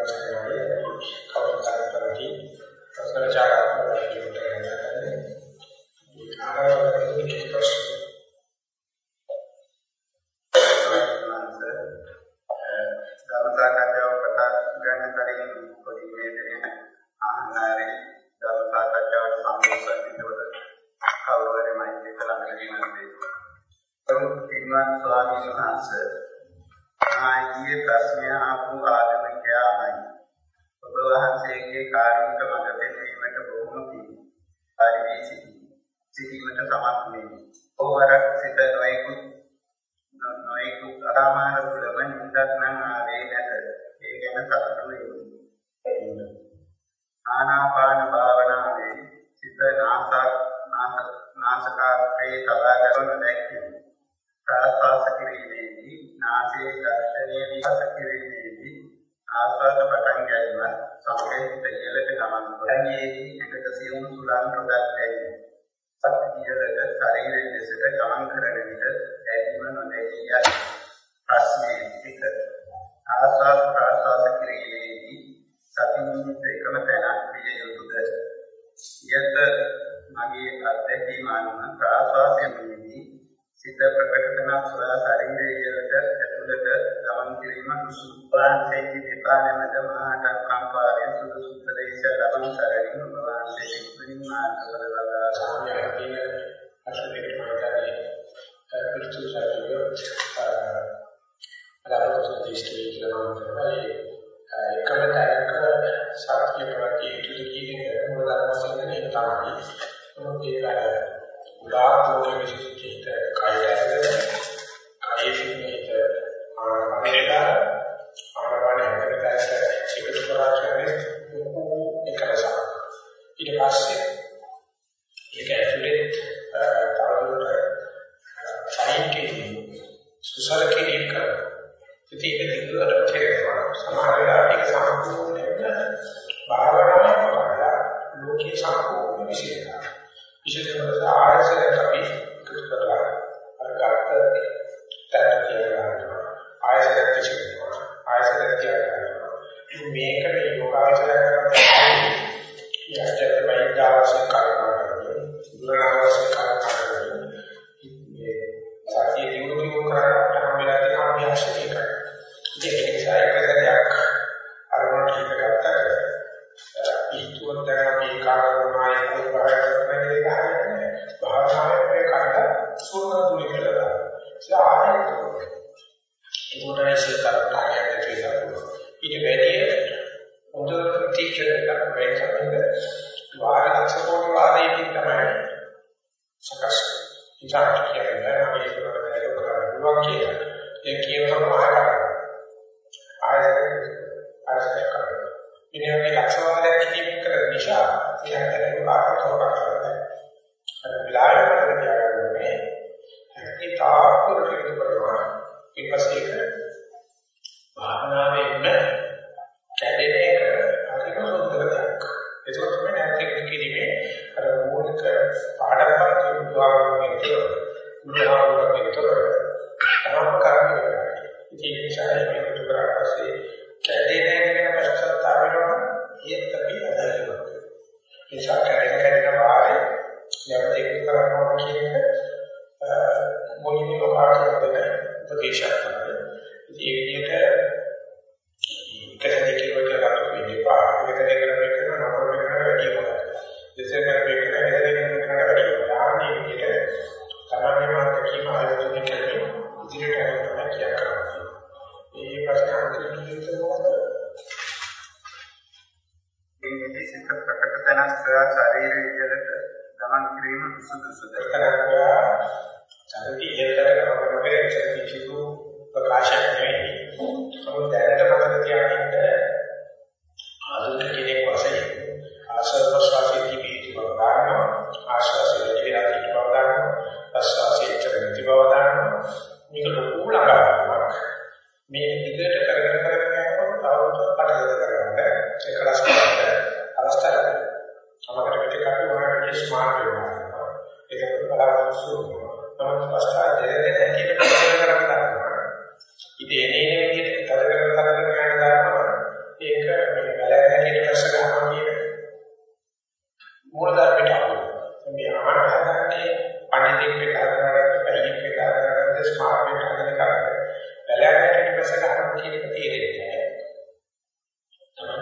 ප්‍රශ්නවල කවදාකවත් ශක්තිය කරකී යුතුයි කියන එක මොනවාද වශයෙන් මේක තමයි. මොකද ඒක උදාහරණ විශේෂිත කය ඇතුළේ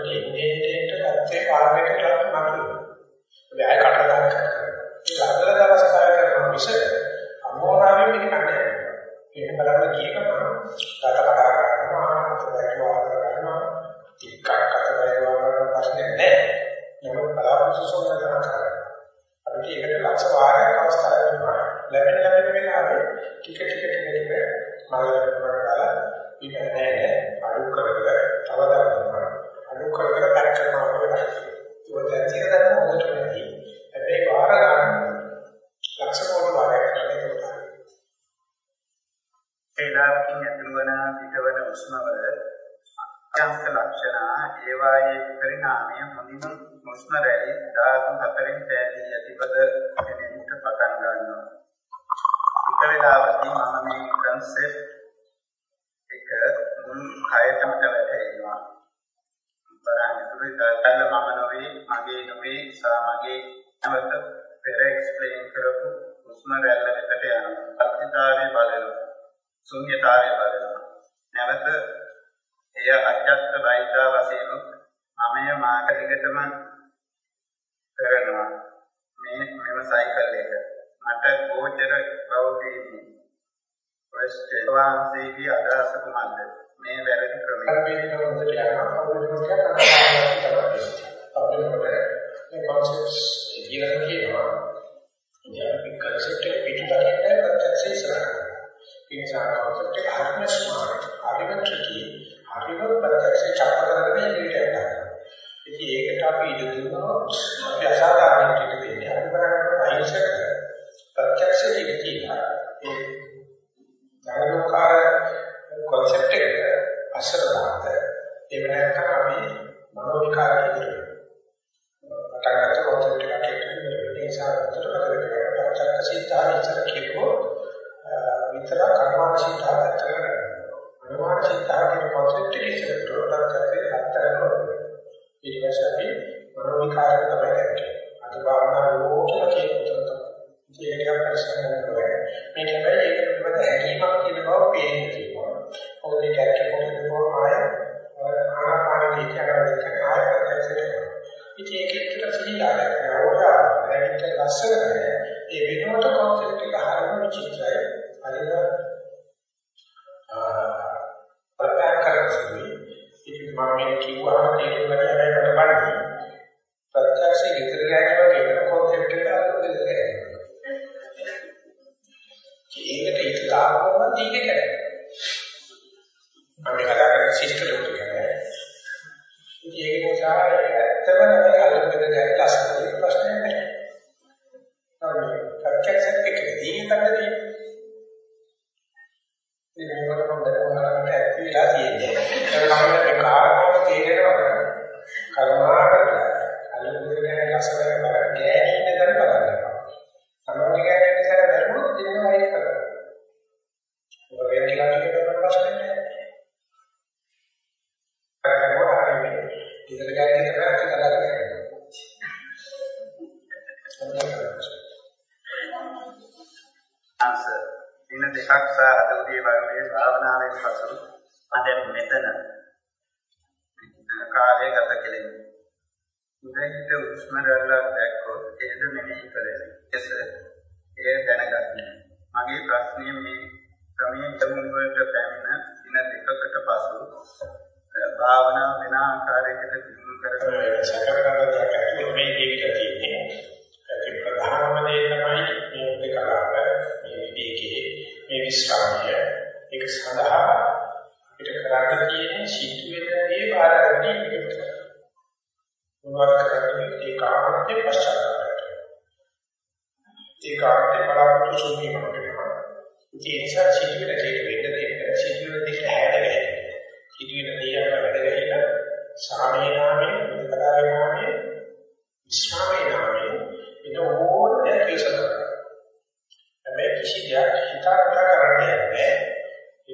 ඉන්නේ ඉන්නේ ගත්තේ පාරකට ලක් නතුන. ඒ අය කඩලා ගන්න. ඒ අදල දවස් කාලය කරන මිස අමෝරාවෙන් මේක නැහැ. ඒක බලන්න ගිය ගමන් කට කඩා ගන්නවා, අතපැකිවා ගන්නවා, ටිකක් අතපැකිවා ගන්න ප්‍රශ්නේ නැහැ. නමුත් බලාපොරොත්තු සෝන කරනවා. අපිට ඒකට ලක්ෂ වාරයක් අවස්ථාවක් දෙනවා. ලැබෙන ලැබෙන වෙලාවේ ටික ටික ටික ටික මලකට කරලා ඉන්නේ අඩු කරගෙන තව දරනවා. අඩු කරගෙන පැක් කරනවා වගේ තමයි. ඒක දැන් තියෙන දන්න හොඳට නැති. හැබැයි වාර ගන්න ලක්ෂ කෝටි වාරයක් කරන්නේ කොහොමද? වේලාවකින් ඇතුළවන පිටවන උෂ්මවල අත්‍යන්ත ලක්ෂණ ඒවායේ පරිණාමය හොඳින් උෂ්ම රැලි ධාතු හතරෙන් පැහැදිලි ඇතිපද දැනෙන්නට පටන් ගන්නවා. එක වේලාවකින් මම මේ කන්සෙප්ට් එක මුල් කයටම වැටෙනවා. බලන්න තුරු දැල්ල මම නොවේ මගේ නොවේ සමගේ නැවත පෙර එක්ස්ප්ලেইন කරපු උෂ්ම රැල්ල එකට යනවා. අත්‍යතාවයේ බලනවා. ශුන්‍යතාවයේ බලනවා. නැවත එය අජත්ත වෛද්‍යා වශයෙන් මමය මාකටිකටම කරනවා. මේ මෙම සයිකල් එක. මට ගෝචර බවදී ප්‍රශ්න වාන්සේගේ අදහස කුමක්ද? මේ වැරදි ක්‍රමය. මේක හොඳට යනවා. අවුරුදු දෙකක් කරලා අපිට මේ concepts ඉගෙන කියනවා. ඉතින් අපි concept එක පිටුදකින්න ප්‍රත්‍යක්ෂ ඉස්සරහ. ඒ නිසා concept එක හරිම ස්මාර්ට්, හරිම tricky, හරිම ප්‍රත්‍යක්ෂ චක්‍ර කරගෙන ඉදිරියට යනවා. ඉතින් ඒකට අපි ඉඩ දුන්නොත් අපි අසාධාරණ අද උදේ වගේ භාවනාවෙන් පසු අද මෙතන කාලය ගත කෙරෙන්නේ. උදේට උස්ම රැල්ලක් දැක්කොත් ඒද මෙනෙහි කරන්නේ. එස එය දැනගන්න. මගේ ප්‍රශ්නය මේ ක්‍රමයේ ඉදමුන් වලට පැමිණ දින දෙකකට පසු භාවනා වෙන ආකාරයකට දිනු කරගෙන සැකර කරන දෙයක් ඇතුළේ මේ දෙක තියෙන්නේ. ඒක ප්‍රධානම දේ තමයි මේ දෙකලාට මේ විවේකයේ මේ විස්රාමය ඒක සඳහා අපිට කරන්න තියෙන්නේ සිද්ධ වෙන දේ බාරගන්න එක. මොනවද කරන්නේ ඒකාන්තේ පශ්චාත්තාපයට. ඒකාන්තේ බලාපොරොත්තු සුන්වීමක් වෙනවා. ඒ නිසා සිද්ධ වෙන දේ වෙන්න දෙන්න සිද්ධ වෙන දේ හැදගෙන සිදුවෙන දේයකට වැඩගැහිලා සාමයේ නාමයේ මුදකලාවේ නාමයේ විශ්‍රාමයේ නාමයේ එන ඕන දෙයක් විසඳනවා. හැබැයි කිසි දෙයක් හිතාකට කරන්නේ නැහැ.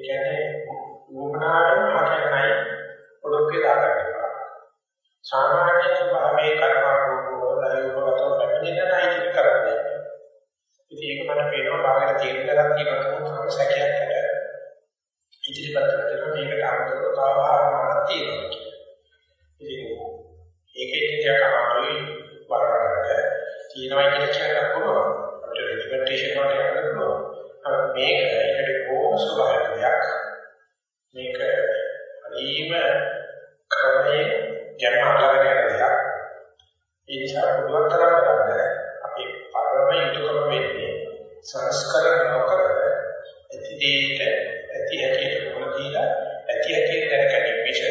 ඒ කියන්නේ වුණාට මතකයි පොඩොක්කේ දාගන්නවා. සාමාන්‍ය ස්වභාවයේ කර්මාරෝපෝ දයෝපගතව පැමිණෙන නයි කරන්නේ. ඉතින් ඒක මට පේනවා බාහිර තීරණ ගන්න තියෙනවා සැකයක් නැහැ. ඉදිරිපත් කරන මේකට අමතරව තව භාවනාවක් තියෙනවා. ඉතින් ටිකක් අමාරුයි වරකට. තියෙනවා කියලා කියන්න පුළුවන්. අපිට රිකමෙන්ඩේෂන් වලට යන්න පුළුවන්. මේක ඒකට කොහොම ස්වභාවයක් මේක හරිම ක්‍රමයේ ගැන අල්ලගෙන යන දෙයක්. ඒ නිසා පුළුවන් තරම් කරන්න අපි පරම යුතුයකම වෙන්නේ සංස්කරණ නොකර ඇතිදේට ඇති හැටියට මොන දීලා ඇති හැටියට දැනගැනීම මිස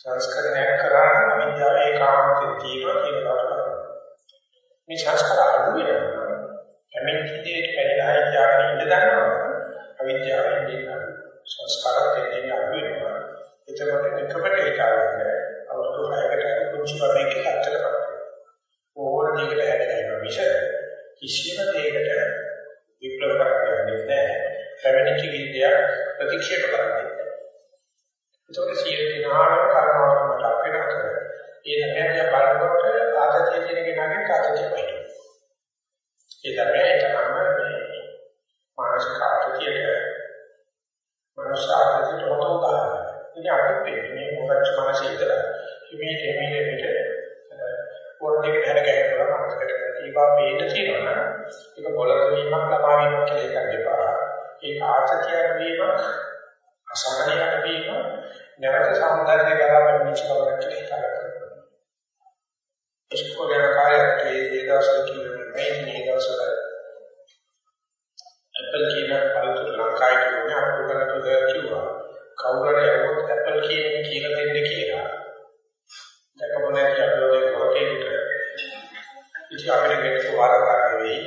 සංස්කරණයක් කරා අවිද්‍යාව ඒකාන්තයෙන් තියෙනවා කියන කාරණාව. මේ සංස්කාර අඩු වෙනවා. කැමති දෙයට පැහැදිලා හිතාගෙන ඉඳ ගන්නවා. අවිද්‍යාවෙන් දෙන්නා සංස්කාරات දෙන්නේ අඩු වෙනවා. එතකොට එකකට හිතාගන්න අවුරුදු 6කට කුංචි වමේක අත්තරපත්. ඕන දෙයකට හැදෙනවා මිස කිසිම දෙයකට විප්ලව කරන්නේ නැහැ. කැමති විද්‍යාව ප්‍රතික්ෂේප කරන්නේ ඒතකොට සියලු දිනාම කරනවා මට අපේ නතර. ඒ තමයි බලනකොට ආතතිය කියන කෙනාගේ ආතතිය වෙයි. ඒ තමයි ඒකම මේ මානසික ආතතියට මනස ආතතියට හොත උදාහරණ. ඉතින් අපිට මේ මොකක්ද මානසික ඉතල. මේ දෙමිනේ පිට පොඩ්ඩක් හැර ගැහෙනවා මනසකට ඒවා වේද තියෙනවා. ඒක බොලකීමක් ලබා ගැනීමක් කියලා එකක් දෙපා. ඒ ආතතිය වීමක් අසහනයක් වීම නැවත සම්බන්ධය ගලපන්න නිශ්චලවක් කියලා හිතනවා. ඉස්කෝලේ කාලේ ඒ දවස්වල කියන්නේ මේ මේ දවස්වල Apple කියන පළතුරු ලංකාවේ කියන්නේ අපුගලට කිව්වා. කවුරුහරි යවුවොත් Apple කියන එක කියලා දෙන්න කියලා. දැකපො නැති අපේ මොකේකට. ඉතින් අපිට මේක වාරකාරී වෙයි,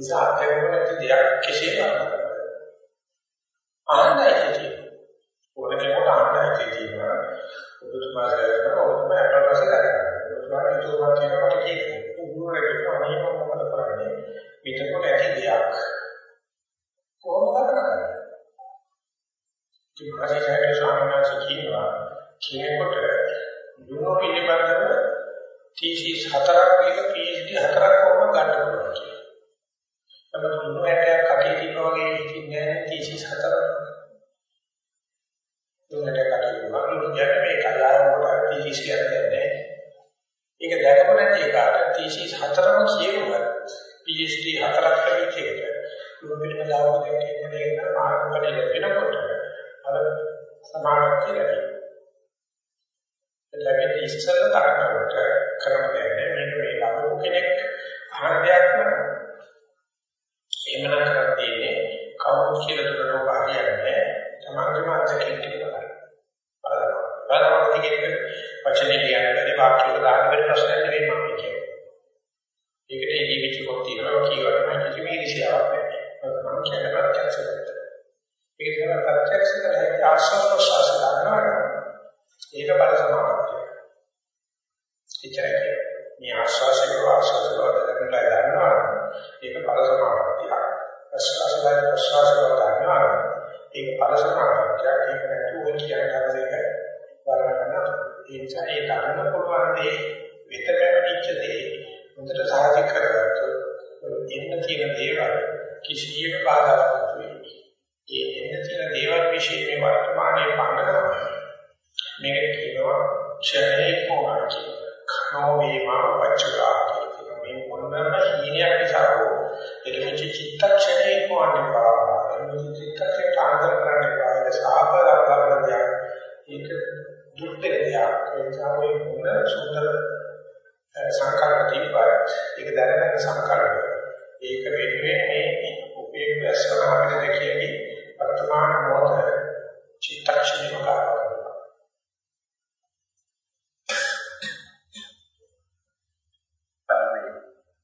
නිසා අත්‍යවශ්‍ය නැති දෙයක් කෙසේ කරන්නද? ආනන්දයි කියනවා. ඕන කෙනෙකුට ආනන්දයි කියනවා. ඔබතුමා කරනවා ඔබම අපරාස කරනවා. ඔබතුමා හිතුවා කියනකොට කියන්නේ උගුරේ අනේ මොකද කරන්නේ? පිටකොට ඇති දෙයක් කොහොමද කරන්නේ? කිව්වාසේ ස්වාමීන් වහන්සේ කියනවා කෙනෙකුට දුනෝ පිළිබඳව තීසීස් හතරක් එක PhD හතරක් කොහොමද ගන්න හතරම කියනවා PhD හතරක් කවිච්ච එකට. දුන්නට දාවක කියන්නේ නේද මාර්ගඵල ලැබෙනකොට අර සමානක් කියලා. ලැබෙන ඉස්සර තරකට කරන දෙයක් මේක මේ ලබපු කෙනෙක් අහන දෙයක් නෙවෙයි. ඒ නිසා ඒ ගන්න පුළුවන් දේ විත පැමිණිච්ච දේ හොඳට සාධක කරගත්තොත් එන්න තියෙන දේවල් කිසියම් බාධාවක් නැතුයි. ඒ එන්න තියෙන දේවල් විශේෂ මේ වර්තමානයේ පන්නනවා. මේකට කියනවා ක්ෂණේ පොහාචි. කනෝ වේමා වච්චකා කියන මේ මොනම හීනයක් නිසා හෝ ඒක චිත්තක්ෂණේ පොවන්නවා. මේ චිත්තක්ෂණයට ආන්තර කරන්නේ ඒක සාපලබ්බය. ඒක දුක්ඛය. ඒ නිසා ඔය මොන සුන්දර සංකල්ප තිබ්බත් ඒක දැනගන්න සංකල්ප. ඒක වෙනුවෙන් මේ උපේ වැස්සන අපිට දෙකියකි වර්තමාන මොහොත චිත්තක්ෂණයක කරනවා.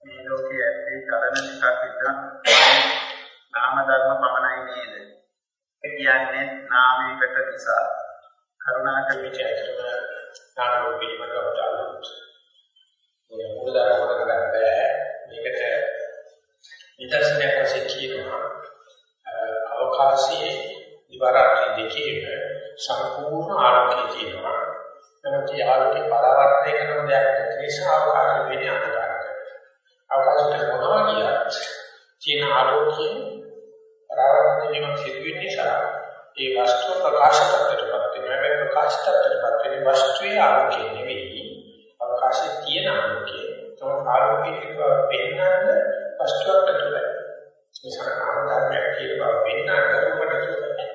මේ ලෝකයේ ඇත්තේ කලන නිසා සිද්ධ නාම ධර්ම පමණයි නේද? ඒ කියන්නේ නාමයකට නිසා කරුණාකර විචාරකම නාම රූප පිළිබඳව අවධානය මේ මූලධර්ම කොට ගන්න බෑ. මේකට නිදර්ශනයක් වශයෙන් කියනවා අවකාශයේ දිවරාත්‍රි දෙකේම සම්පූර්ණ ආරෝග්‍ය තියෙනවා. නමුත් මොකද ආලෝකේ පරාවර්තනය කරන දෙයක් නැති නිසා අවකාශ වෙන්නේ අන්ධකාරය. අවකාශයට මොනවා කියත් චීන ආලෝකයේ පරාවර්තනය වීම සිදු වෙන නිසා ඒ වස්තු ප්‍රකාශ කරන්නටපත් වෙනවා. මේ ප්‍රකාශ කරන්නටපත් වෙන වස්තුවේ ආලෝකය නෙවෙයි අවකාශයේ තියෙන ආලෝකය. ඒක ආලෝකයේ පෙන්නන වස්තුවක් ඇතුළේ. ඒ සරණාම ධර්මයක් කියන බව පෙන්නන රූපට තුබයි.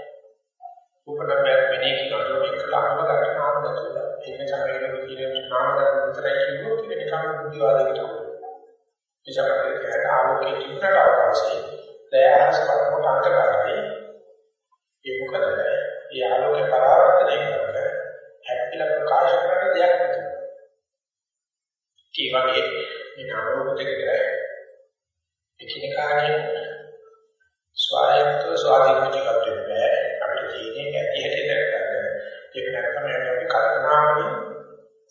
රූපට මෙනේ කියන අදෝනික ලක්ෂණ ගන්න නාම නැතුව. ඒක නිසා මේක කියන නාම ධර්ම විතරයි කියුවොත් ඒක නිකන් බුද්ධිවාදයකට උඩ. ඒ සමහරවිට ආලෝකයේ තිබුණට අවකාශයේ දයාහස් පරමට අන්තකාරයි. ඒ මොකද? ඒ ආලෝකේ පරාවර්තනය කරන හැපිලා ප්‍රකාශ කරන දෙයක් නෙවෙයි. ඒ වගේ මේ නාම රූප දෙක එකිනෙකාගෙන් ස්වයංත්ව ස්වාධීන ජීවිතයක් බෑ අපිට තියෙන්නේ ඇති හැටි දැක්කම ඒක නැත්නම් අපි කල්පනා වලින්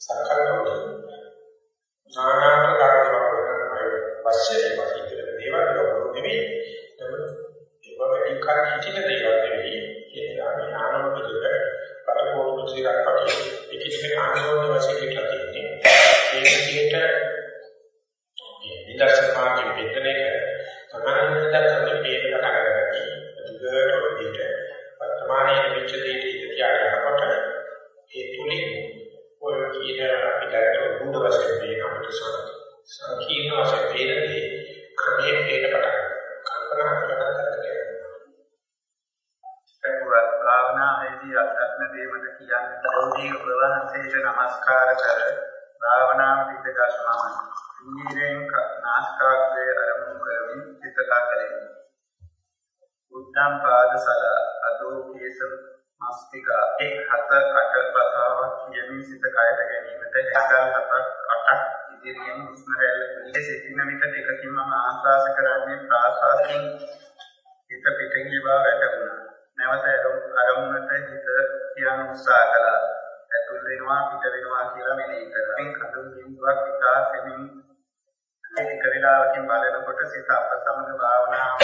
සංකල්ප වලින් නානාත්මක කාර්යවල වශයෙන් වශයෙන් කියන දේවල් වල නෙවෙයි ඒක වැඩි කර එකිනෙක ආනෝන්‍ය වශයෙන් කියලා තියෙන්නේ ඒ විදිහට උද්දම් පාදසල අදෝ කේස මස්තික එක් හත අට පතාවක් කියමින් සිත කයට ගැනීමට එකල් හතක් අටක් ඉදිරියෙන් හුස්ම රැල්ල පිළිස සිටින විට ටිකකින්ම ආස්වාස කරන්නේ ප්‍රාසාසයෙන් හිත පිටින් බව වැටුණා. නැවත අරමුණට හිත තියන උත්සාහ කළා. ඇතුල් වෙනවා පිට වෙනවා කියලා මෙනෙහි කරා. එන් කඳුන් බිඳුවක් ඉතා සෙමින් ඒක වේලාවකින් බලනකොට සිත අප සමග භාවනාව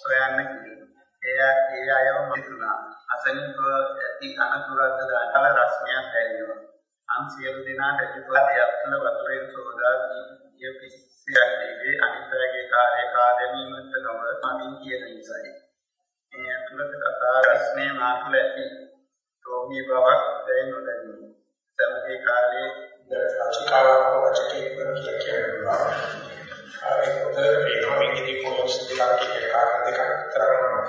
සොයන්න කිව්වා. එය ඒ අයව මිතුණා. අසනීප ඇති අනතුරක්ද දානල රස්නයක් ඇරියුවා. අන් සියලු දෙනාට ඉතිපදයක් තුළ වතුරෙන් සෝදා දී පිස්සියක් දීවේ අනිත්‍යයේ කාර්ය කාදමීමත් නොව මමින් කියන නිසායි. මේ අතුලත කතා රස්නේ මාතුල ඇති රෝගී බවක් දැයි නොදැනී. සමගි කාලයේ රචිකාවක් වචකේ කියලා කියනවා. ඒක උදේ පේනවා මේකදී පොලොස් දෙකක් කියන කාරණා දෙකක් තරනවා.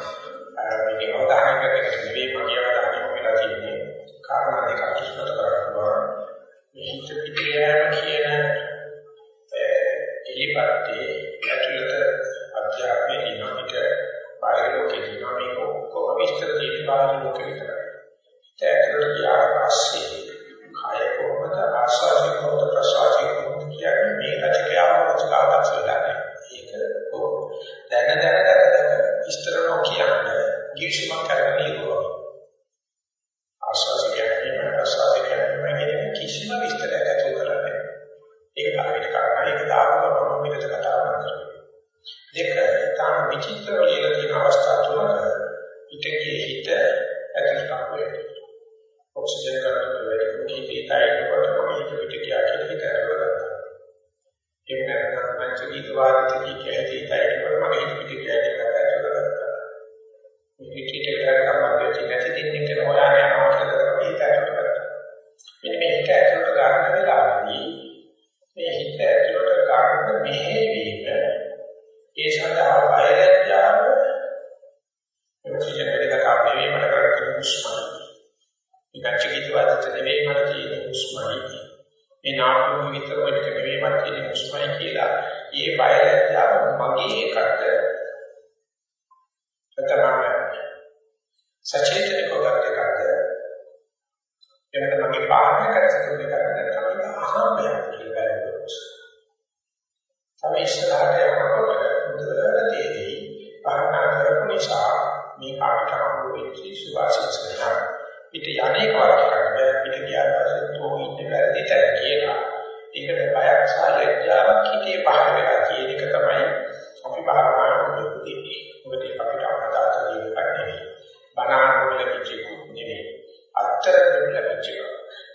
මේක අවධානය කරගෙන නෙවෙයි මගේ අවධානය වෙලා තියෙන්නේ. කාරණා දෙකක් ඉස්මතු කරගන්නවා. මේ හිත පිටියම කියන එලිපත්තේ ඇතුළත අධ්‍යාත්මයේ ඉන්නවිට බාහිර ලෝකේ ඉන්න මේක ඔක්කොම විස්තර දෙන්න බාහිර ලෝකෙ විතරයි. ඒකට ගියාට පස්සේ කය කොහොමද ආස්වාදයේ කොහොමද ප්‍රසවාසයේ කොහොමද කියන්නේ මේ රචකයාව රචකාවක් වෙලා ඒක දැන දැන දැන දැන විස්තර නොකියන්නේ ගිවිසුමක් කරගෙන ඉන්නවා ආස්වාද කියන්නේ ප්‍රසවාස කියන්නේ කියන කිසිම විස්තරයක් ඇතුළත කරන්නේ ඒක කාගෙට කරන්නේ ඒක දාපුවම මොනිට කතා කරනවා දෙක තාම විචිත්‍ර වලින් තියෙන අවස්ථා තුනක පිටකේ හිත ඇතුළට වෙන්නේ ඔක්සිජන් කරන්නේ වැඩි කුටි පිටයි පංචගීත වාදිතී කියදී තයිකොට මගේ හිත පිට ගියා කියලා හිතනවා. මේ පිටිට කරකම් නැති දෙන්නේ කියන හොයාගෙන යනවා කියලා තමයි හිතට මෙන්න මේ හිත ඇතුළට ගන්න වෙලාවදී මේ හිත ඇතුළට ගන්න මෙහෙවීම ඒ සඳහා බයලජ්ජාව ඔක්සිජන් වලට කම් නෙවෙයි මට කරගෙන උස්මයි නිකන් චිකිතවාදත් නෙවෙයි මට තියෙන උස්මයි. මේ නාටකෙ විතර වෙනක නෙවෙයි මට තියෙන උස්මයි කියලා. ඒ බයලජ්ජාව මගේ එකට තමයි සචේතනිකව ගත එකක්ද? එතන මගේ පාඩම කරසිතු දෙකකට තමයි අහම්බයක් කියලා බැලුවොත්. තමයි ඉස්සරහට යනකොට මුදලට තේරෙයි පාඩම කරපු නිසා මේ කාට හම්බ වෙච්ච සුභාශිස්කරණ පිට යන්නේ වාක්‍යකට පිට ගියාට පස්සේ තෝ ඉන්නේ? වැරදිට කියලා. ඒකට බයක් සහ ලැජ්ජාවක් හිතේ පහළ වෙලා තියෙන එක තමයි අපි භාවනාවට දෙන්නේ. මොකද අපිට අපදාත ජීවිතන්නේ බණාන වල කිචිකු නෙවෙයි. අත්තර දෙන්න කිචිකු.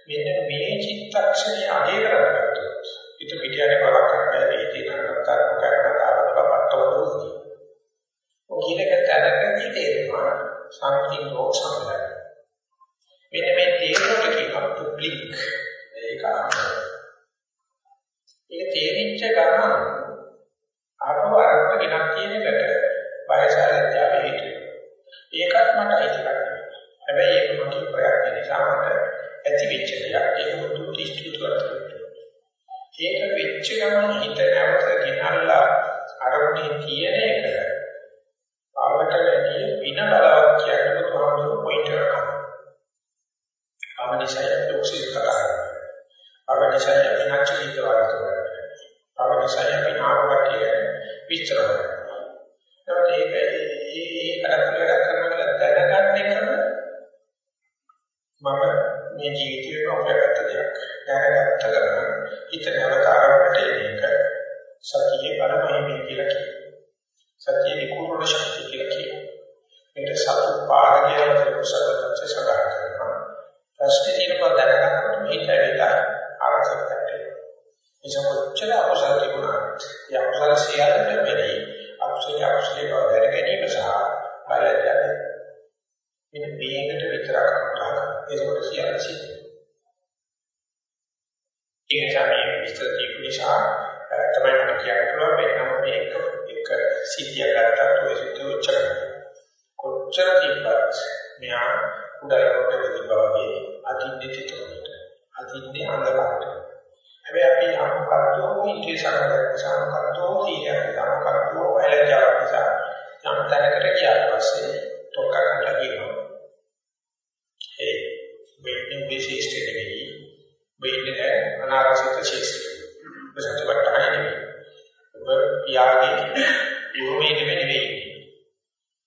මෙන්න චිත්තක්ෂණයේ අගේ කරගත්තොත් හිත පිටියනේ බලක් කරන්නේ මේ චේතනාකාර කරකට ආවදපට්ටවලුයි. ඔකිලක තරකදී තේරෙනවා සම්පූර්ණ රෝග සම්බන්ධයි. මෙන්න මේ තේරුමට කියනවා පුබ්ලික් ඒක ඒක තේරිච්ච ගමන් ආපහු අරකට ගෙනක් කියන එකට වයසාරත්‍යාව හේතු ඒකත් මට අයිති කරගන්න. හැබැයි ඒක මගේ ප්‍රයත්න නිසා මට ඇති වෙච්ච දෙයක් ඒක දුක් ඉස්තුතු කරගන්න. ඒක වෙච්ච ගමන් හිත නැවත ගෙනල්ලා අරමුණේ තියෙන එක ආවට වැඩි වින බලවත් කියන බුදුහාමුදුරු පොයින්ටර් කරනවා. අවනිසය දුක්සිත කරගන්න. අවනිසය විනාශ විද්‍ය වලට අවනිසය විනාශ විස්තර කරනවා. ඒක ඒ ඒ කරපිට කරනවා දැනගන්න එකම මම මේ ජීවිතේම උපයගත්ත දෙයක්. දැනගත්ත කරන හිත නැවත ආරම්භට එන එක සතියේ පරමහිමේ කියලා කියනවා. සතියේ විකූර්ණ ශක්තිය කියලා කියනවා. මේක සතු පාරකයේ කුසලකච්ච සඳහන් කරනවා. ප්‍රශ්නේ තියෙනවා දැනගන්නකොට මේක ඇවිල්ලා ආරක්ෂක කරගන්න. ඒක කොච්චර අපසල් තිබුණාද? ඒ අපසල් සියල්ලට වැඩි අපසල් අපසල් බව දැන ගැනීම සහ බලය මෙන්න මේකට විතරක් කරනවා. ඒක සියල්ල සිද්ධ. ඒ නිසා මේ විස්තර දීපු නිසා තමයි මට කියන්න පුළුවන් වෙනම මේක එක සිද්ධිය ගත්තත් ඔය සිද්ධිය උච්චර කොච්චර තිබ්බත් මෙහා උඩරකට තිබ්බා වගේ අතින්නේ තිතුනට අතින්නේ අඳකට හැබැයි අපි අමකටෝ ඉන්ද්‍රිය සංකල්ප සංකල්පෝ තීරයක් අමකටෝ වලජාවක් නිසා යම් තැනකට ගියාට පස්සේ තොක්කකට ගියනවා ඒ වෙන්නේ විශේෂ නෙවෙයි. වෙන්නේ අනාරසිත ශේෂ්ඨ. සත්‍යපට්ඨාන නෙවෙයි. ඔබ පියාගේ යෝමේ නෙවෙයි.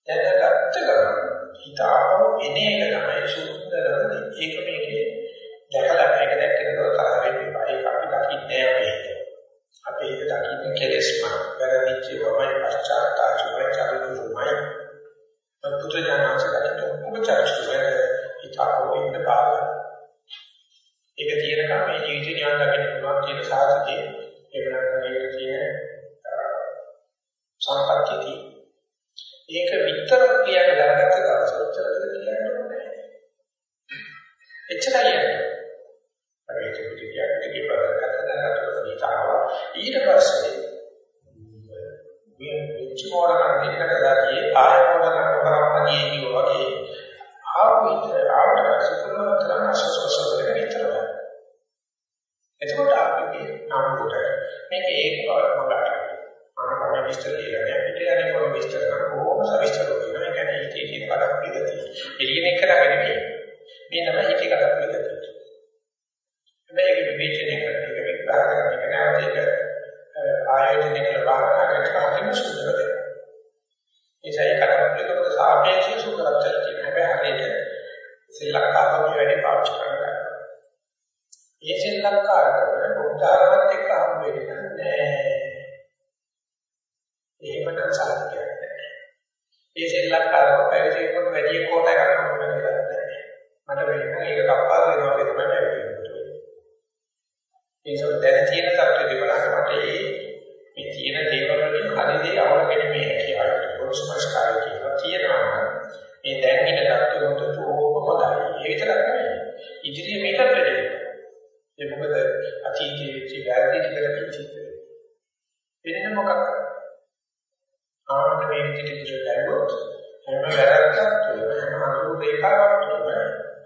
දැනගත්ත ගමන් හිතාව එන එක තමයි සුන්දරම ඒක මේකේ දැකලා මේක දැක්කනකොට තරහ වෙන්නේ ඒක අපි දකින්නේ නැහැ අපේ. ඒක දකින්නේ කෙලෙස්ම වැරදිච්ච වමයි පශ්චාත්තාපයි චරිතුමයි අද්භුත ඥානස දකින්න ඔක්කොම චරිතුමයි හිතාව ඉන්න බාරගන්න ඒක තියෙනකම් මේ ජීවිතේ නිවන් දකින්න පුළුවන් කියන සාධකයේ. ඒක නැත්නම් ඒකට තියෙන සම්පත්තිය ඒක විතර කියන දැනගත්ත දවස උච්චරද කියන්නේ? නැහැ. එච්චරයි යන්නේ. අපි ඒක පිටියක් පිටිය බලකට දැනගත්ත දීතාව ඊට පස්සේ මේ වෙච්ච මොඩකට දෙකට දාතියේ ආය මොඩකට කරපන්නේ වගේ ආවිත ආවට පස්සේ තමයි තරම අසස්වසද විතරයි. එතකොට අපි නම් කොට මේක ඒක මඟට ආනපන විස්තර කියන්නේ පිටියනේ කොහොම විස්තර කරනකොම සවිස්තර වෙනවා ඒ කියන්නේ ඉති ඉති බලක් පිළිගති එළියෙන් කරගෙන මේ තමයි ඉති කරක් පිළිගති මේක විවේචනය කරන එක විග්‍රහ කරන එක නැවත ඒක ආයෝජනය කරලා බලන එක හරිම සුදුසුද ඒසයි කරක් පිළිගත සාපේක්ෂව සුකරත්තර කියන හැබැයි හරියට සෙල්ලක්කාරකම් වැඩි පාවිච්චි කරනවා ඒ සෙල්ලක්කාර කරන බුද්ධ ආගමත් එක්ක හම් වෙන්නේ නැහැ. එහෙමනම් සාධකයක් නැහැ. ඒ සෙල්ලක්කාරව පැවිදිකොට වැඩි කොට ගන්න ඕන කියලා නැහැ. මට වෙන්නේ ඒක කප්පාද වෙනවා වගේ තමයි වෙන්නේ. ඒක දැන තියෙන තත්ත්වෙදි බලන්න මට මේ තියෙන දේවල් වලින් හරි දේ අවලගෙන මේ හැකියාවට පොරොස්මස්කාරය කියලා තියෙනවා. මේ දැන් ඉන්න තත්ත්වෙ හොඳට ඕක හොඳයි. ඒ විතරක් නෙවෙයි. ඉදිරියේ මේකට දෙන්න. ඒ මොකද අතීතයේ වෙච්ච වැරදි ටිකට පිටිච්ච වෙන මොකක්ද ආන්න මේ විදිහට ඉඳලා හැම වැරද්දක් තුළ හැම අනුරු දෙකක් තුළ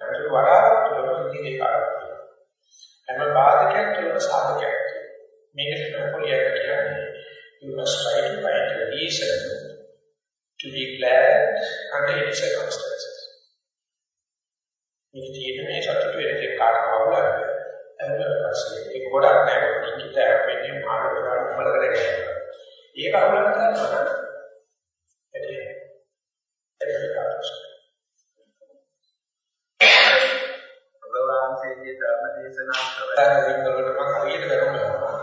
අනුරු වරාක් තුළ ඉති දෙකක් හැම බාධකයක් තුළ සාධකයක් මේක තමයි පොලියක් කියන්නේ you must try to find a reason to be glad under any circumstances මේ තියෙන මේ සතුට වෙන දෙයක් කාටවත් ඇවිල්ලා පස්සේ ඒක ගොඩක් නැහැ කිකිට වෙන්නේ මානව ගන්න බලකට ගියා. ඒක අවුලක් ගන්නවා. ධර්ම දේශනා කරලා වලට මම හරියට කරනවා.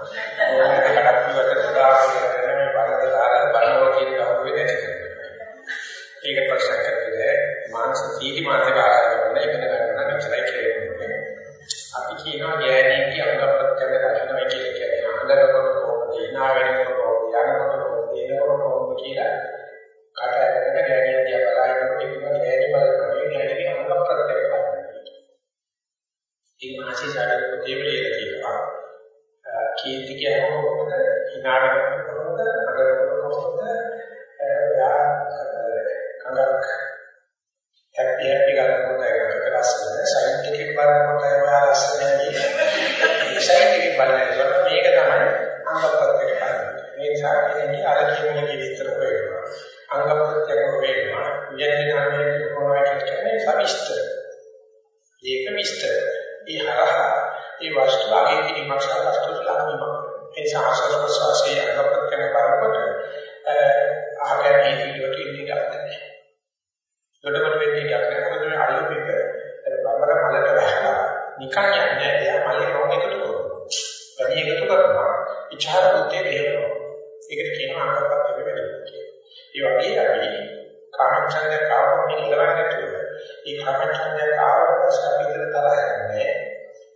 ඕනකට කඩක් විවට සදාගෙන මේ බලද දාලා බලනවා කියන එක අපු වෙන්නේ ඒක ප්‍රශ්න කරන්නේ මානසික තීටි මානසික ආකාරය වල ඉගෙන ගන්න ඉස්සරයි කියන්නේ. අපි කියනවා ගෑණියන්ගේ මාසිසාරේ කරනවා. ඉච්ඡා බුද්ධිය දෙනවා. ඒකට කියනවා අංගපත් වෙනවා කියලා. ඒ වගේ අපි කාමචන්දය කාවම ඉලවන්නේ තුන. ඒ කාමචන්දය කාවම සාපිතර තරහන්නේ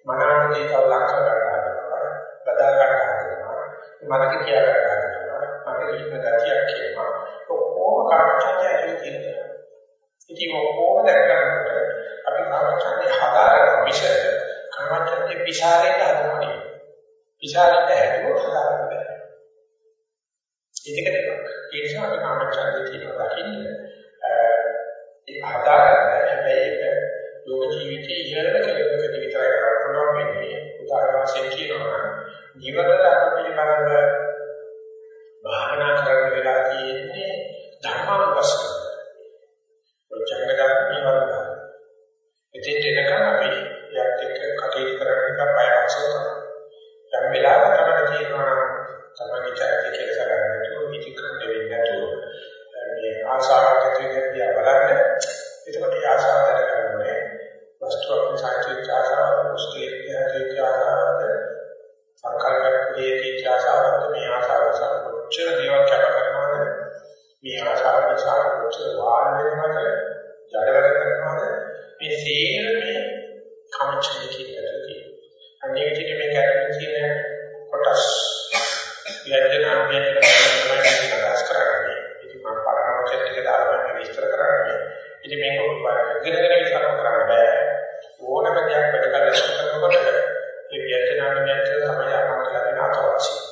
මනාව දේකව ලක්ෂ කරගන්නවා. බදා ගන්නවා. මතක කියා ගන්නවා. මතක ඉන්න ගැතියක් කියනවා. ඔක්කොම කාමචන්දය ඇතුලේ තියෙනවා. ඉතින් ඔක්කොම දැක ගන්නකොට අපි කාමචන්දේ හදාගන්න මිස කාමචන්දේ පිසාරයට හදන්නේ. පිසාරයට හැදුවොත් හදාගන්න බෑ. ඒක දෙකක්. ඒ නිසා අපි කාමචන්දේ තියෙනවා දකින්න ඒ හදාගන්න හැබැයි ඒක යෝග ජීවිතයේ ඉහළම කෙලවරකදී විතරයි කරන්න පුළුවන් වෙන්නේ. උදාහරණ වශයෙන් කියනවා ජීවිත ධර්ම පිළිබඳව භාවනා කරන වෙලාව තියෙන්නේ ධර්මානුපස්සන ප්‍රචංග ගන්න මේවා ගන්න. ඉතින් එනකන් අපි යාත් එක්ක කටයුතු කරගෙන ඉන්න පයවසෝ කරනවා. යම් වෙලාවක තමයි තියෙනවා තමයි චරිතය කියලා කරන්නේ විචිකරණ වෙන්නේ නැතුව. මේ ආශාවක් ඇතිවෙන්නේ බලන්න. ඒකත් ආශාව දැනගන්නේ වස්තුවක් සාහිත්‍ය ආශාව මුස්ලිම් ආශාව සංකල්ප ප්‍රේති ආශාව මේ ආශාව සම්පූර්ණ දේවල් කැප කරනවාද මේ ආශාව නිසා කොච්චර වාර වෙනවද? ජඩවල කරනවද? මේ සේරම යජනාභ්‍යය තමයි කතාස් කරන්නේ. ඉතින් මම පරමචත් ටික දාලා විස්තර කරන්නේ. ඉතින් මේක ඉගෙනගෙන විස්තර කරන්න බෑ. ඕනම දෙයක් වැඩ කරලා කරනකොට මේ යජනාභ්‍යයට තමයි අපට ලැබෙන අතවාසිය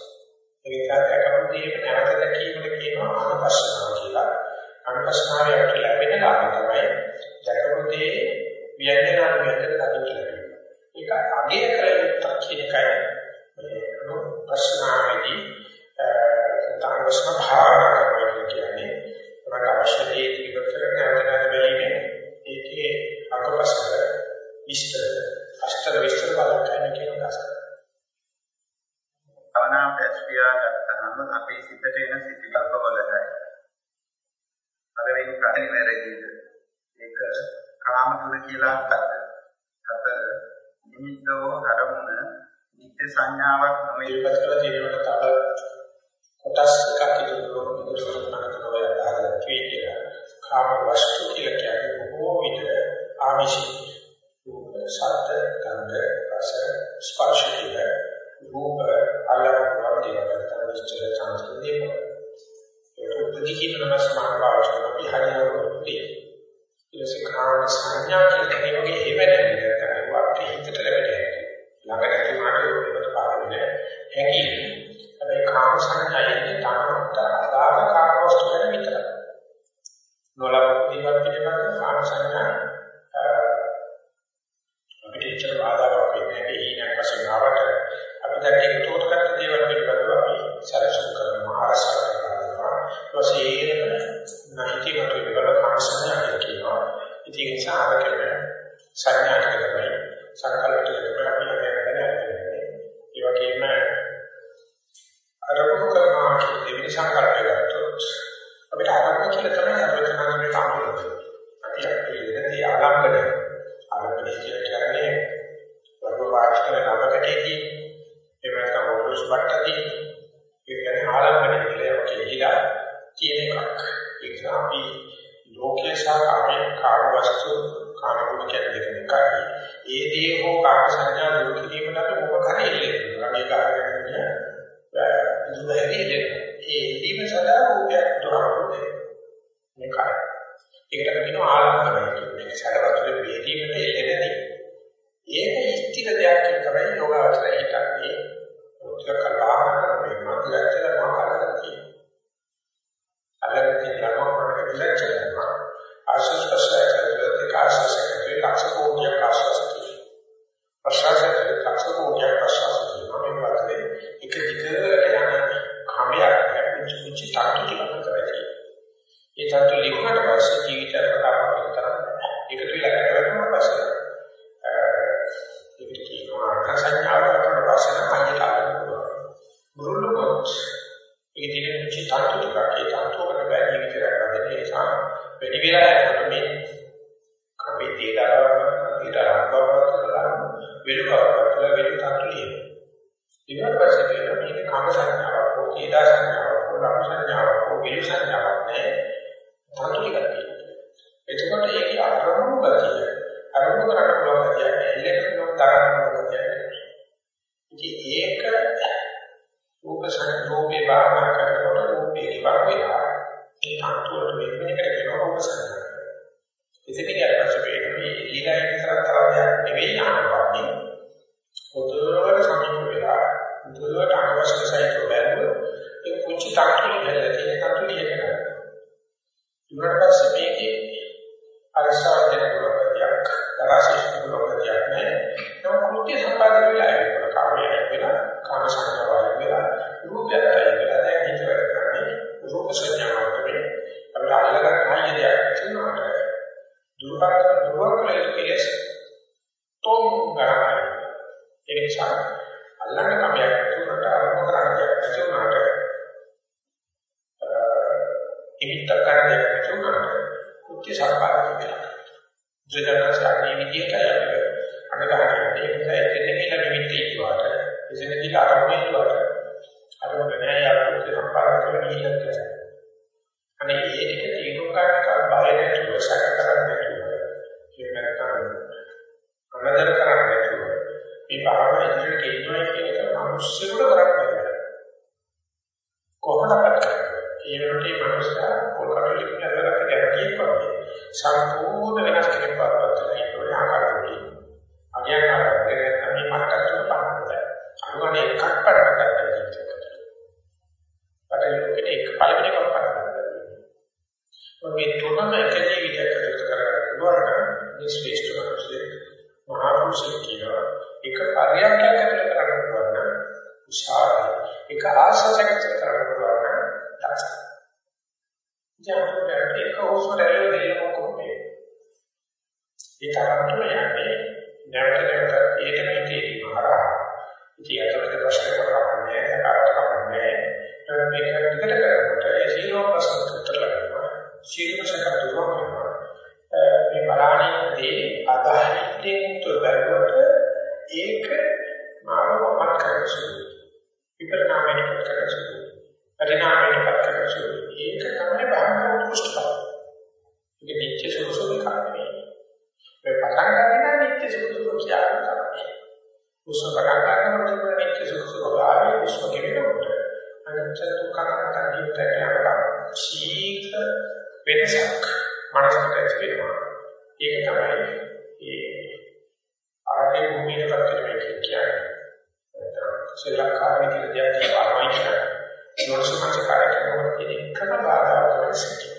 ඒක දැකපු දේ නැවත දැකීමට කියනවා අනුපස්සනාව කියලා. අනුපස්සනාවේ අපිට ලැබෙන ලාභය තමයි දැකපු දේ ව්‍යංජනාන ව්‍යංජන දකින්න රූප සංරූපේ භාවනා කරනකොට රූපේ ඉවර වෙලා ඒ තත්ත්වවල වෙන්නේ කරගෙන රූප සංඥා. ඉතින් ඊට පස්සේ මේ ඊළඟ විතර තරයක් නෙවෙයි ආනපානිය. පොතවල සමීප වෙලා දුරට අවශ්‍ය සයිකල් බැලුවොත් ඒ කුංචි තත්ත්වෙ හැදලා තියෙන තත්ත්වෙ ඉගෙන ගන්න. ඊට පස්සේ මේකේ අරසාවදෙන ගුණයක්, දරාශීෂ්ඨ ගුණයක් නෑ. ඒක කෘත්‍ය සම්පාදනය වෙලා ඒක කාර්යය වෙලා, කාම සංකල්පය වෙලා, රූපයයි වෙලා දැන් ඉතර කරන්නේ රූප සංඥාවක් වෙන්නේ. අපිට අල්ලගන්න හයිය දෙයක් තියෙනවාට දුර්වල දුර්වල කෙලෙස් තොම් කරන්නේ. ඒ නිසා අල්ලන්න කමයක් තුනට ආරම්භ කරන්නේ නැතුණාට ඉමිත්ත කරන්නේ නැතුණාට කුටි සරපාරක් කියලා. ජීවිතය විදියට අඩගහන්නේ ඒ නිසා එතන කියලා නිමිති ඉක්වාට එතන කියලා ආරම්භය ඉක්වාට අරමුණ නෑ යාළුවෝ සරපාරක් කියලා කියලා. අනේ ඒ ටික තීරු ගන්න බය නැතුව සැක කරන්නේ නැතුව. ඒක නැත්නම් අනදර කරන්නේ නැතුව. මේ භාවනා ඉදිරියට ගෙනියනවා කියන එක මිනිස්සුන්ට කරන්නේ කොහොමද ඒ වෙනකොට මේ මනුස්සයා පොල්කටලි කරලා ගැටියක් වගේ සම්පූර්ණ වෙනස් කෙනෙක් වත්පත් වෙලා ඉන්න ආකාරවලින් අගයන් ආකාරයෙන් තමයි මට්ටමට පාන්නේ. අනුගමනය එකක් පටන් ගන්න ජීවිතයකට. පටන් එක පළවෙනි එකක් පටන් ගන්න. මේ තුනම එක ජීවිතයකට කරගන්න පුළුවන් නම් මේ ශ්‍රේෂ්ඨ මනුස්සයෙක් මහා පුරුෂයෙක් කියලා එක පරියන්කයක් ඇතුළත කරගන්න පුළුවන් නම් විශාලයි. එක ආශාසයක් කරගන්න පුළුවන් නම් දක්ෂයි. ජාතකයට එක හොස්ම රැල්ල දෙන්න කොහොමද? ඒ තරමටම යන්නේ නැවත නැවත ඒකම තේරීම හරහා. ඉතින් අතට ප්‍රශ්න කරන්නේ අකට කරන්නේ මේක විකට කරනකොට ඒ සීලෝ ප්‍රශ්න උත්තර ලබනවා. සීල ප්‍රශ්න දුරව කරනවා. මේ බලාණින්දී අදහිතෙන් තුබලවට ඒක මානව මත කරසුයි. විපරණාමයට කරසුයි. පරිණාමයට කරසුයි. ඒක තමයි භාවනා උත්කෘෂ්ඨතාවය. ඒක නිත්‍ය සුසුම කාර්යය. උස්ම පටන් ගන්නකොට නිත්‍ය සුසුම කාර්යය උස්ම කෙරෙනකොට අනිත්‍ය දුක්ඛ අනාත්ම කියනකට ශීඝ්‍ර වෙනසක් මනසට ඇති වෙනවා. ඒක තමයි ඒ ආර්ය භූමියේ පැත්තට කියන්නේ. ශ්‍රී ලංකාවේ විදිහට දෙයක් පාරමයි කියන්නේ. යෝනිසමනස කාර්යක්‍රමවල තියෙන එකම බාධාව තමයි සත්‍ය.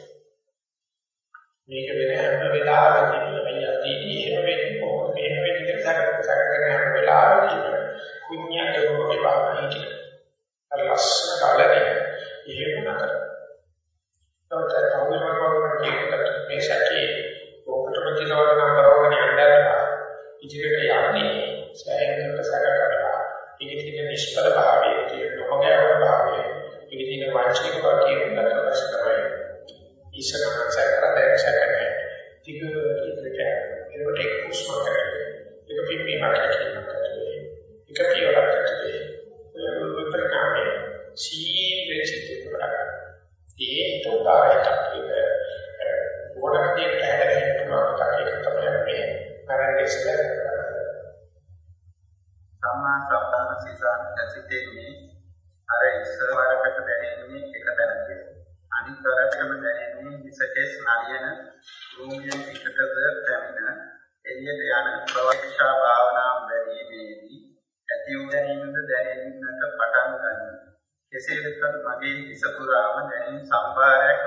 මේක වෙන හැම වෙලාවෙදීම මේ යතිදී එහෙම වෙන්නේ කොහොමද? මේක වෙන්නේ කියලා සැකකරන හැම වෙලාවෙදීම කුඤ්ඤාට රෝගේ බාධා හිටිය. අර ලස්සන කාලේ එහෙම නතර. තවත් කවුරුම කවුරුම කියනකට මේ සැකේ ඔක්කොටම දිනවන කරවගෙන යන්නලා ඉදිරියට යන්නේ සෑහෙනකට සැක කරලා ඒකේ තියෙන නිෂ්ඵල භාවය තියෙන නොගෑවන භාවය ඒකේ තියෙන වාචික වාක්‍යය උන්නත අවශ්‍ය තමයි. ඊශ්වරයන් සැකර දැක සැකනේ ටික ඉදිරියට ඒකට එක් උස්මකට ඒක පිම්බීමක් කියනවා. ඒක පියවරක් ඇතුලේ විපරිණාමයේ සීලෙ මගේ ඉස පුරාම දැනෙන සම්භාරයක්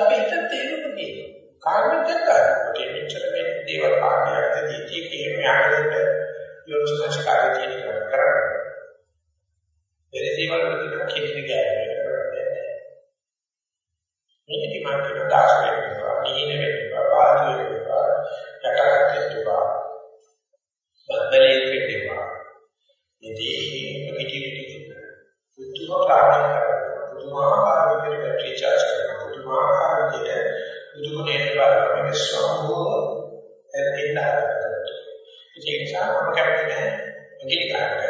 අපි හිතන තේරුම නෙමෙයි. කාර්මික කරනකොට මෙච්චර මේ දේවල් පාඩයක්දී ජීකේ මෙහෙමකට යොමුස්කාරය කියන කරා. එරේවල් වලට කියන්නේ ගෑවෙන්නේ. මේක දිමාග් එක දාස් වෙනවා, නීන වෙනවා, පාදු වෙනවා, යටකට වෙනවා. බබලේ වෙනවා. ඉතින් පිටිවිලි පුදුම ප්‍රාණ කරනවා. පුදුම ආකාරයකට රීචාර්ජ් කරනවා. පුදුම බුදුගුණයේ බලපෑම ස්වභාවව එන්න හදලා. ඒ නිසා මම කැමති මගේ කාට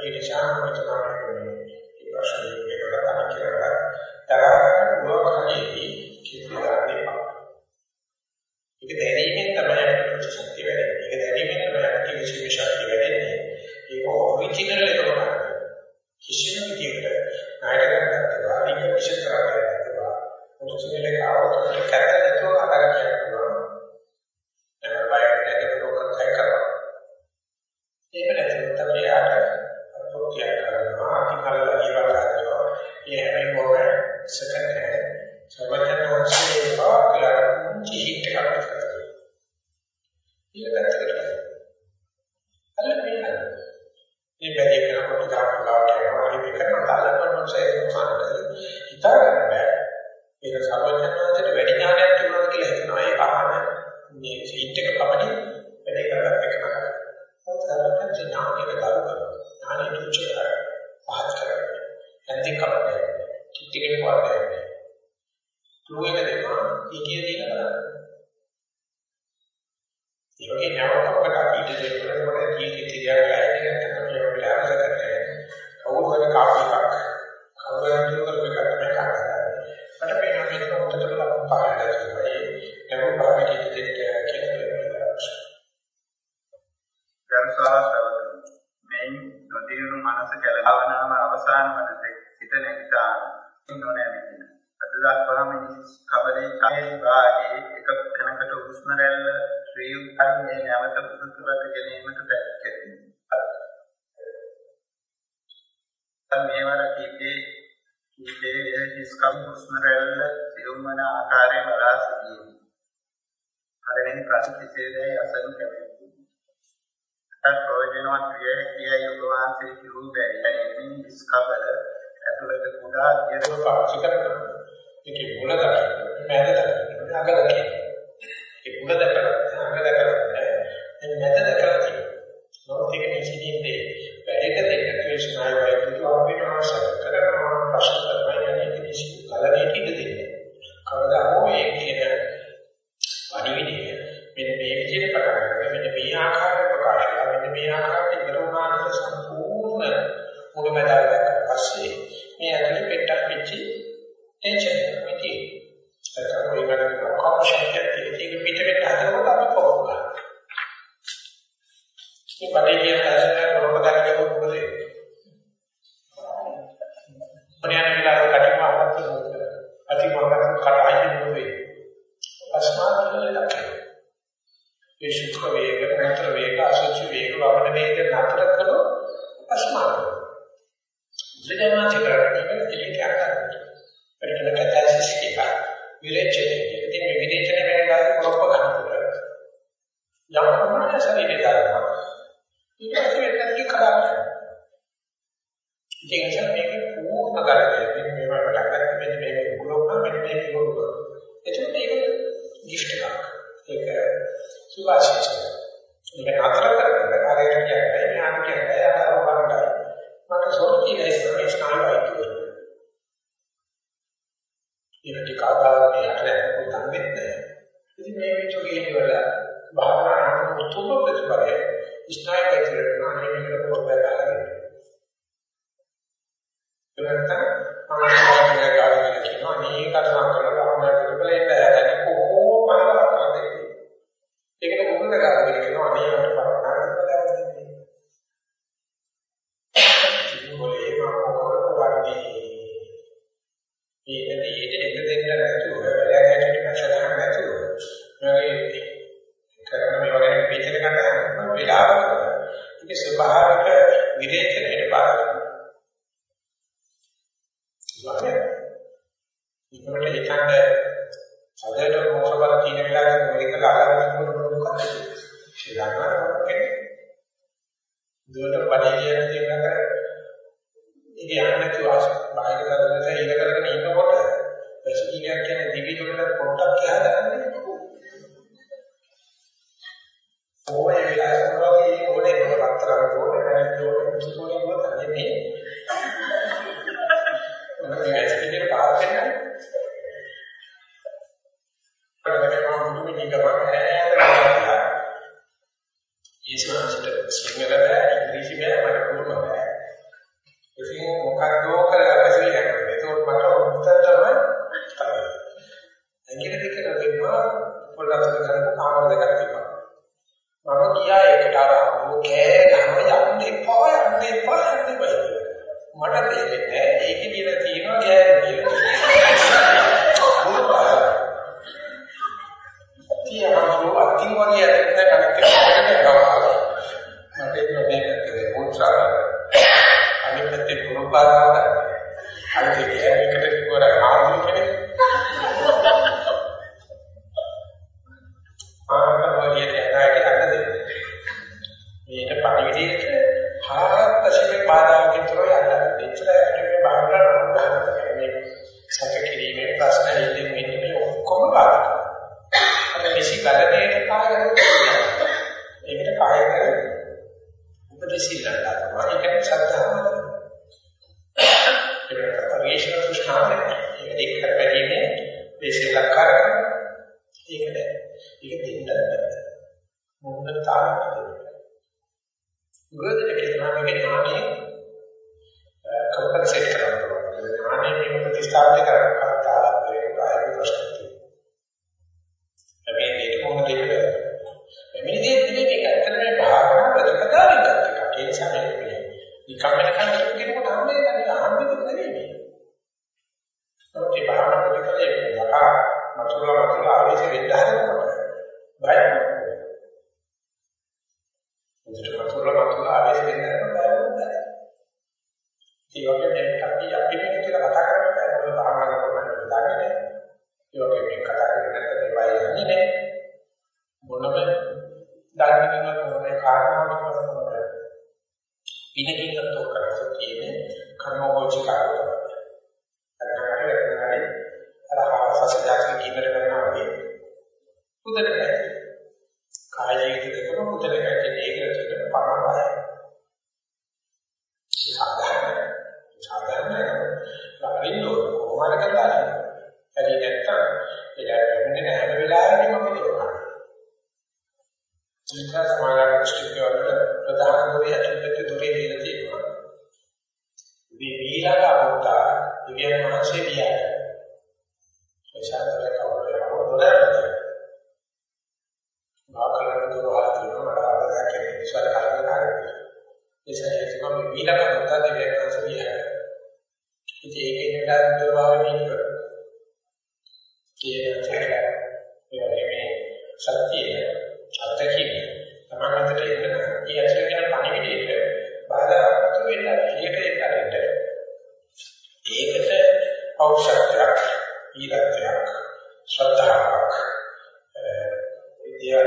ඒ නිසා මම තමයි මේ ප්‍රශ්නේ ඒකට තමයි කියලා. තරහට පුළුවන්කමදී කිසිදාකේ ඒක දැරීමෙන් තමයි ප්‍රතිශක්තිය වැඩෙන්නේ. ඒක දැරීමෙන් තමයි ප්‍රතිවිශේෂ ශක්තිය වැඩෙන්නේ. ඒක ඔරිජිනල් කරගෙන නුවණ දෙනකොට ඒකේ තියෙන බලය. ඒ වගේ නැවත අපට ඊට දෙන්නකොට ජීවිතේ තියාගලා ඉන්න නැත්නම් මේ වෙලාවට කරන්නේ කවුරු හරි කාපිකක් කවුරුන් දුක කරපිකක් කරනවා. ආකාරයෙන් බලා සිටියේ ආයතන වේ. අස්මාත් ලක්ෂණ. මේ සුඛ වේග, නතර වේග, අසුචි වේග, වමන වේග නතර කළොත් අස්මාත්. ත්‍රිගමනාචි කරන්නේ කියන කාරණා. පරිකල කතාසිස් කියපා. විරචනය. ඉතින් මේ විරචනය වෙන කාරණා කොහොම ගන්නවද? යම් ප්‍රමාණයක් ශරීරය දානවා. ඊට පස්සේ කරන්නේ. ඉතින් මේක පූර්ණ කරගන්න. මෙන්න මේවා පටන් ගන්න. මෙන්න මේක පුළුවන් නම් මෙන්න මේක gift එකක්. ඒක සුභාශිෂ්ඨය. ඒක නතර කරගන්න ආරයට කියන්නේ ඥාන කියන්නේ අර වරණ්ඩ. මට සොරකී නැහැ ස්නායුයි කියන්නේ. ඒක ටිකක් ආදාරණයට උදන් වෙන්නේ. ඉතින් මේ විචෝගේ වල භාවනා උතුම් ප්‍රතිපලය ස්නායුයි කියන නාමයෙන් කරපොත් බැලලා. ඒක තමයි වැඩි දුරට පොඩ්ඩක් යහද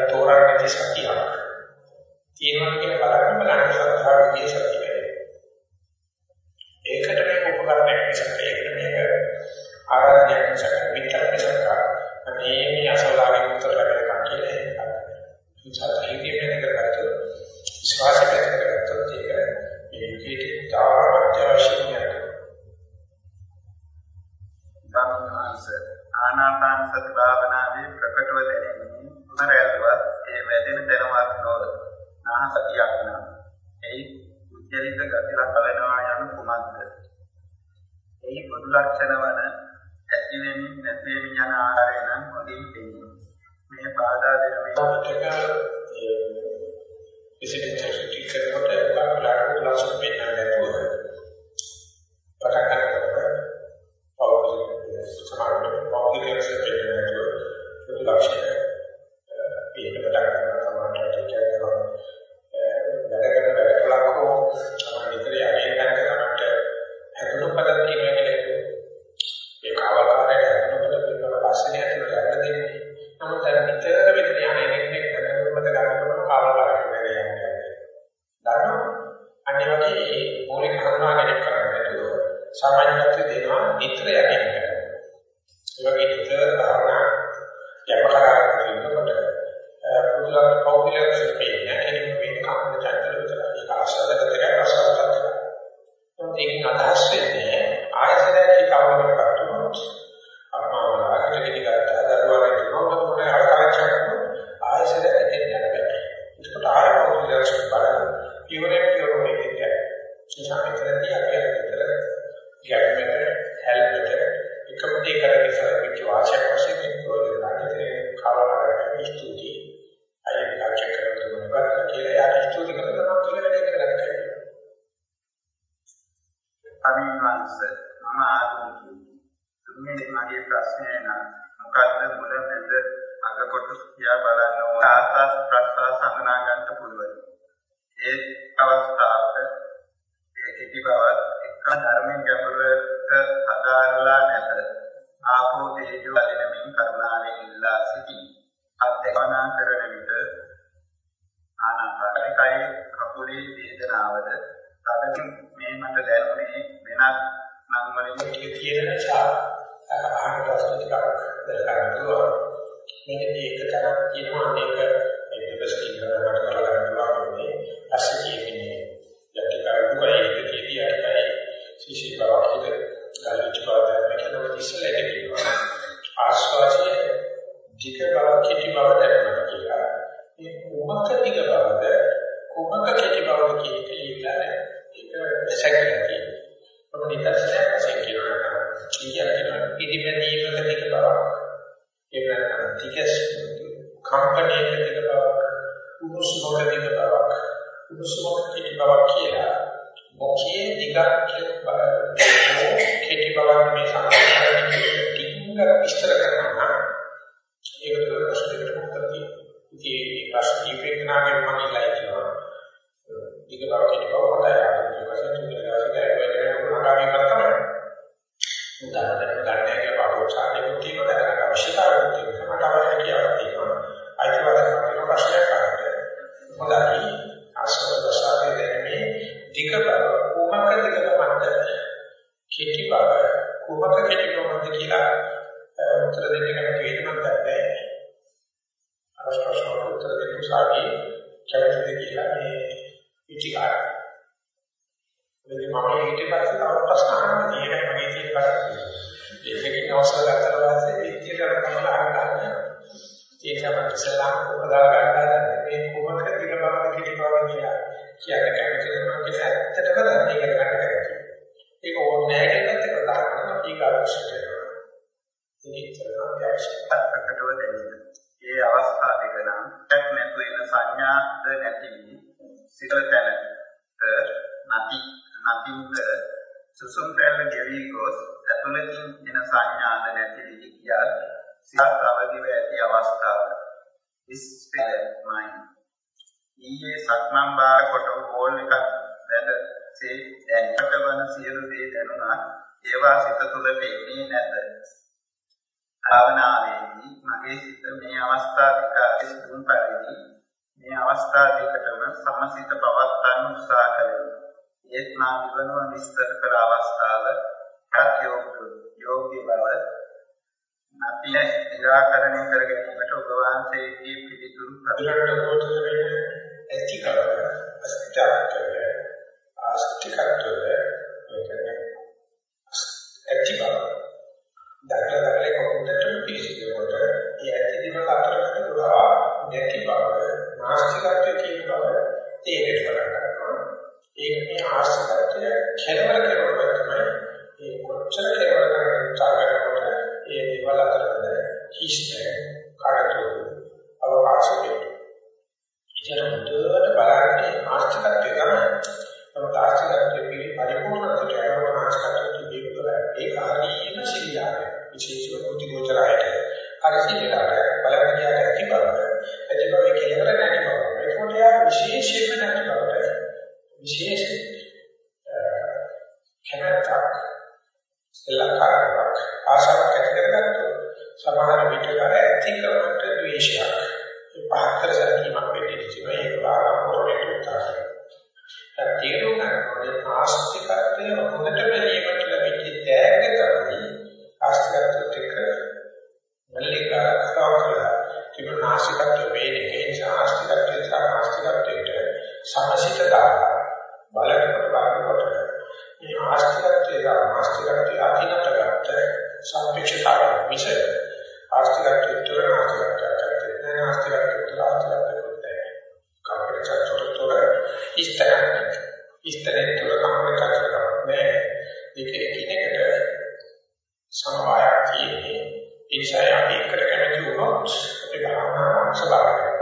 කරලා තෝරාගන්න තියෙන ශක්තියක් තියෙනවා කියන බලන්න බලන්න ශ්‍රද්ධාව කියන ශක්තිය ඒකට මේක උපකරණයක් නිසා ඒකට මේක ආරාධනයක් නිසා ඉතින් මේ ප්‍රශ්න කීපයකනාගේ මම ඉල්ලා ඉන්නවා. ටික බව කෙටි බව හොඳයි. ඒක වශයෙන් තුන්වෙනි වැඩේ උනාගාමී කරතම. උදාහරණයක් නිරාකරණය කර ගැනීමට ඔබ වහන්සේගේ පිළිතුරු අදට කොට වෙන්නේ ඇති කරගන්න අස්තිකත්වය අස්තිකත්වය ඒකනේ ඇති බව. දැකලා දැකලා කොහොමදට පිළිසිදුවට ඒ ඇති දිනවල අතරකට දුරා නැති බව නාස්තිකත්වය කියන බව තේරෙට ගන්නවා. ඒක මේ ආස්තිකත්වය කෙලවර කරනවා තමයි ඒ කොච්චර කෙලවර කරන්න උත්සාහ කරනකොට ඒ දේවල් අතරද හිස්තේ කාටද අවකාශයේ. ඉතින් මුදුවට බලන්නේ ආස්තිකත්වය තමයි. නමුත් ආස්තිකත්වයේ පිළි පරිපූර්ණත්වයට යනවා ආස්තිකත්වයේ පිළිතුර ඒක හරියම සිලියාවේ විශේෂ ප්‍රතිගෝචරයට හරියට බලන්න ගියාට ඇති බව ඇති බව කෙලවර නැති බව. ඒකට යා විශේෂයෙන්ම නැති බවට විශේෂ කැමැත්තක් සලකාරයක් ආශාවක් ඇති කරගත්තොත් සමහර විටක ඇති කරකට ද්වේෂයක් ඒ පහතර සැලකීමක් වෙන්නේ ඉතින් ඒක බාරපොරේට උත්සාහය. දැන් තේරුම් ගන්නකොට ආස්තිකත්වය හොඳට බැලීමට ලැබෙච්ච තෑග්ග තමයි ආස්තිකත්වයට එක්ක මල්ලිකා කතාව කරලා තිබුණ ආස්තිකත්වය වේනේ ඒ නිසා ආස්තිකත්වය සහ ආස්තිකත්වයට සමසිත දාලා බලනකොට බලනකොට මේ ආස්තිකත්වය සහ ආස්තිකත්වය අධිනතගත සම්පේක්ෂතාවය මිස ආස්තිකත්වයට තුර ආස්තිකත්වයට නැහැ ආස්තිකත්වයට තුර ආස්තිකත්වයට නැහැ. කම්පන චතුරතොර ඉස්තරක් ඉස්තරේ තුර කම්පන චතුරක් නැහැ. ඒක එකිනෙකට සමவாயක් තියෙන්නේ. ඒ නිසා අපි එකට කැමති වුණොත් අපි භාවනා අංශභාගය